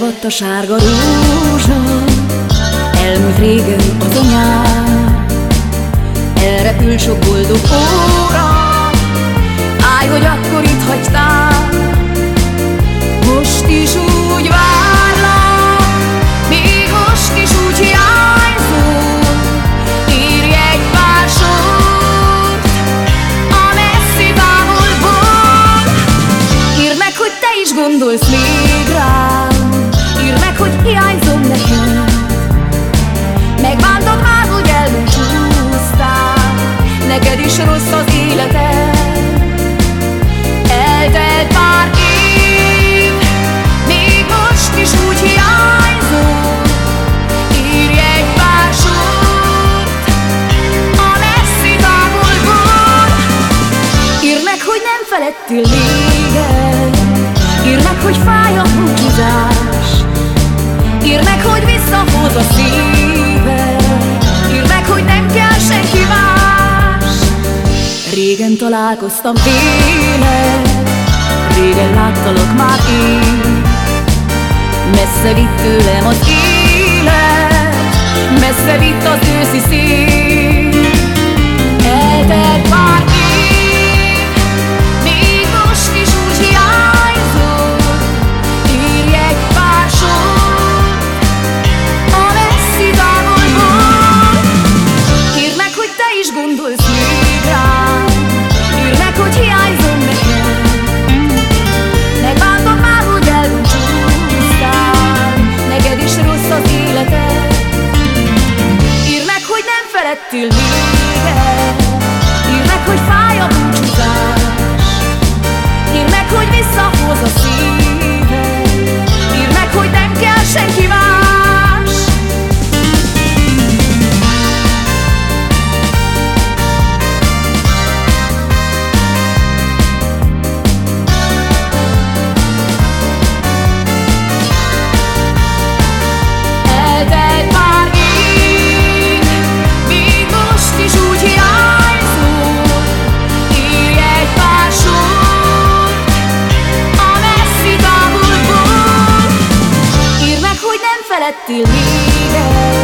Elvatt a sárga rózsa Elmúlt régen az anyám. Elrepül sok boldog óra Állj, hogy akkor itt hagytál. Most is úgy várlak Még most is úgy hiányzol. Írj egy pár sort A messzi távolból Írd meg, hogy te is gondolsz még rá. találkoztam véle, Régen láttalak már én. Messze vitt tőlem az élet. Messze vitt az őszi szél. Írd hogy fáj a búcsúzás. Hogy visszahoz a szív. hati lidah